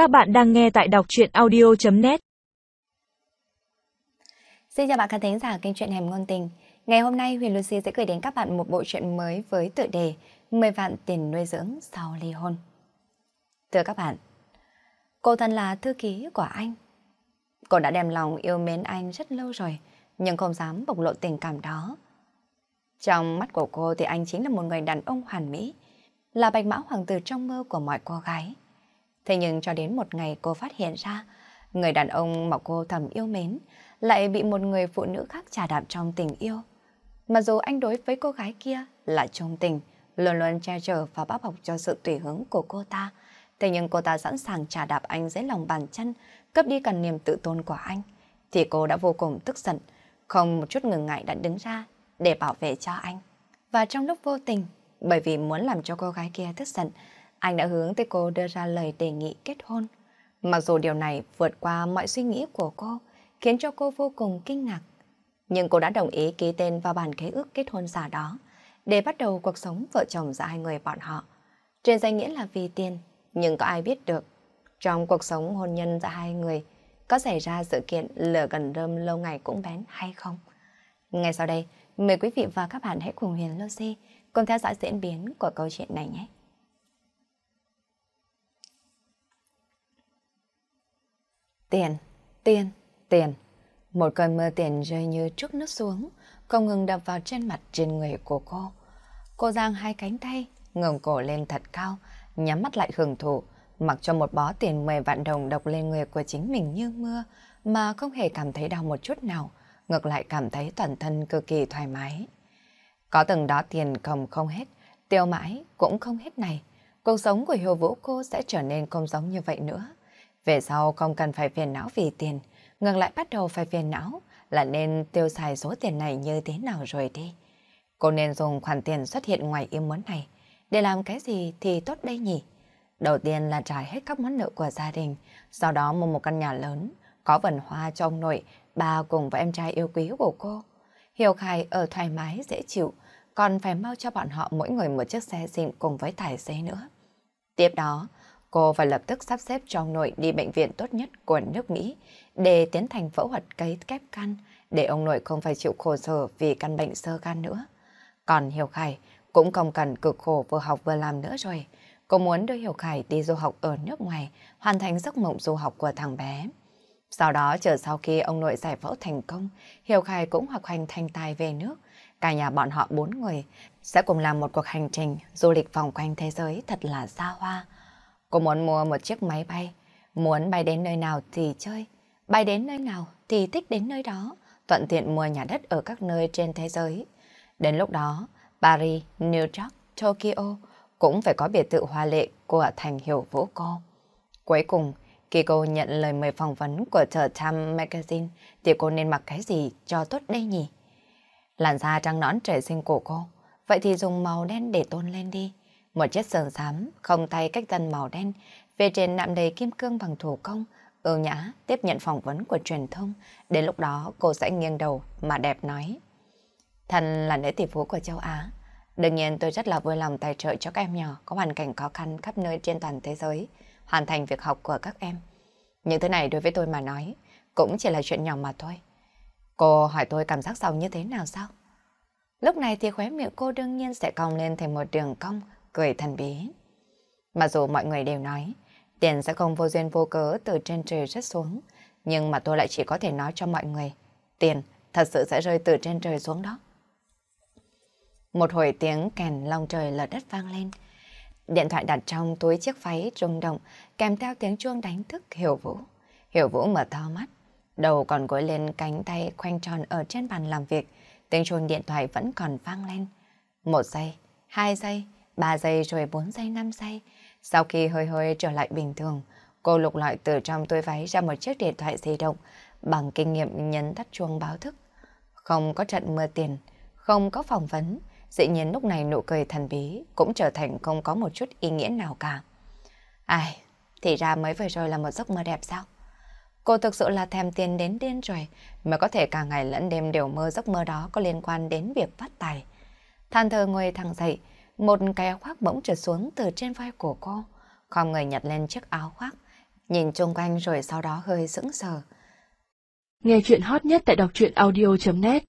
Các bạn đang nghe tại đọc truyện audio.net Xin chào bạn khán thính giả kênh truyện Hẻm Ngôn Tình. Ngày hôm nay Huyền Lucy sẽ gửi đến các bạn một bộ truyện mới với tựa đề 10 vạn tiền nuôi dưỡng sau ly hôn. Thưa các bạn, cô thân là thư ký của anh. Cô đã đem lòng yêu mến anh rất lâu rồi, nhưng không dám bộc lộ tình cảm đó. Trong mắt của cô thì anh chính là một người đàn ông hoàn mỹ, là bạch mã hoàng tử trong mơ của mọi cô gái. Thế nhưng cho đến một ngày cô phát hiện ra, người đàn ông mà cô thầm yêu mến lại bị một người phụ nữ khác trà đạp trong tình yêu. Mà dù anh đối với cô gái kia là trung tình, luôn luôn che chở và bác bọc cho sự tùy hứng của cô ta, thế nhưng cô ta sẵn sàng trà đạp anh dưới lòng bàn chân, cấp đi cả niềm tự tôn của anh, thì cô đã vô cùng tức giận, không một chút ngừng ngại đã đứng ra để bảo vệ cho anh. Và trong lúc vô tình, bởi vì muốn làm cho cô gái kia tức giận, anh đã hướng tới cô đưa ra lời đề nghị kết hôn. Mặc dù điều này vượt qua mọi suy nghĩ của cô, khiến cho cô vô cùng kinh ngạc. Nhưng cô đã đồng ý ký tên vào bản khế ước kết hôn giả đó, để bắt đầu cuộc sống vợ chồng giữa hai người bọn họ. Trên danh nghĩa là vì tiền, nhưng có ai biết được, trong cuộc sống hôn nhân giữa hai người, có xảy ra sự kiện lửa gần rơm lâu ngày cũng bén hay không? Ngay sau đây, mời quý vị và các bạn hãy cùng Huyền Lucy cùng theo dõi diễn biến của câu chuyện này nhé. Tiền, tiền, tiền. Một cơn mưa tiền rơi như trước nước xuống, không ngừng đập vào trên mặt trên người của cô. Cô giang hai cánh tay, ngẩng cổ lên thật cao, nhắm mắt lại hưởng thụ, mặc cho một bó tiền 10 vạn đồng độc lên người của chính mình như mưa, mà không hề cảm thấy đau một chút nào, ngược lại cảm thấy toàn thân cực kỳ thoải mái. Có từng đó tiền cầm không hết, tiêu mãi cũng không hết này. Cuộc sống của Hiểu Vũ cô sẽ trở nên không giống như vậy nữa. Về sau không cần phải phiền não vì tiền, ngược lại bắt đầu phải phiền não là nên tiêu xài số tiền này như thế nào rồi đi. Cô nên dùng khoản tiền xuất hiện ngoài ý muốn này để làm cái gì thì tốt đây nhỉ? Đầu tiên là trả hết các món nợ của gia đình, sau đó mua một căn nhà lớn, có vườn hoa cho ông nội, bà cùng với em trai yêu quý của cô. Hiểu Khai ở thoải mái, dễ chịu, còn phải mau cho bọn họ mỗi người một chiếc xe xịn cùng với tài xế nữa. Tiếp đó, cô phải lập tức sắp xếp cho ông nội đi bệnh viện tốt nhất của nước Mỹ để tiến hành phẫu thuật cấy kép gan, để ông nội không phải chịu khổ sở vì căn bệnh sơ gan nữa. Còn Hiểu Khải cũng không cần cực khổ vừa học vừa làm nữa rồi. Cô muốn đưa Hiểu Khải đi du học ở nước ngoài, hoàn thành giấc mộng du học của thằng bé. Sau đó chờ sau khi ông nội giải phẫu thành công, Hiểu Khải cũng học hành thành tài về nước. Cả nhà bọn họ bốn người sẽ cùng làm một cuộc hành trình du lịch vòng quanh thế giới thật là xa hoa. Cô muốn mua một chiếc máy bay, muốn bay đến nơi nào thì chơi, bay đến nơi nào thì thích đến nơi đó, thuận tiện mua nhà đất ở các nơi trên thế giới. Đến lúc đó, Paris, New York, Tokyo cũng phải có biệt thự hoa lệ của thành hiệu vũ cô. Cuối cùng, khi cô nhận lời mời phỏng vấn của tờ Time Magazine thì cô nên mặc cái gì cho tốt đây nhỉ? Làn da trắng nõn trời sinh của cô, vậy thì dùng màu đen để tôn lên đi. Một chiếc sườn xám, không tay cách tân màu đen, về trên nạm đầy kim cương bằng thủ công, ưu nhã tiếp nhận phỏng vấn của truyền thông. Đến lúc đó cô sẽ nghiêng đầu mà đẹp nói. Thần là nữ tỷ phú của châu Á. Đương nhiên tôi rất là vui lòng tài trợ cho các em nhỏ có hoàn cảnh khó khăn khắp nơi trên toàn thế giới, hoàn thành việc học của các em. Những thứ này đối với tôi mà nói, cũng chỉ là chuyện nhỏ mà thôi. Cô hỏi tôi cảm giác sau như thế nào sao? Lúc này thì khóe miệng cô đương nhiên sẽ cong lên thành một đường cong, cười thần bí. Mặc dù mọi người đều nói, tiền sẽ không vô duyên vô cớ từ trên trời rớt xuống, nhưng mà tôi lại chỉ có thể nói cho mọi người, tiền thật sự sẽ rơi từ trên trời xuống đó. Một hồi tiếng kèn long trời lở đất vang lên. Điện thoại đặt trong túi chiếc váy rung động, kèm theo tiếng chuông đánh thức Hiểu Vũ. Hiểu Vũ mở to mắt, đầu còn gối lên cánh tay khoanh tròn ở trên bàn làm việc. Tiếng chuông điện thoại vẫn còn vang lên. Một giây, hai giây, ba giây rồi bốn giây, năm giây. Sau khi hơi hơi trở lại bình thường, cô lục lọi từ trong túi váy ra một chiếc điện thoại di động, bằng kinh nghiệm nhấn tắt chuông báo thức. Không có trận mưa tiền, không có phỏng vấn, dĩ nhiên lúc này nụ cười thần bí cũng trở thành không có một chút ý nghĩa nào cả. Ai, thì ra mới vừa rồi là một giấc mơ đẹp sao? Cô thực sự là thèm tiền đến điên rồi, mà có thể cả ngày lẫn đêm đều mơ giấc mơ đó có liên quan đến việc phát tài. Than thờ ngồi thẳng dậy, một cái áo khoác bỗng trượt xuống từ trên vai của cô, không người nhặt lên chiếc áo khoác, nhìn chung quanh rồi sau đó hơi sững sờ. Nghe chuyện hot nhất tại đọc truyện audio.net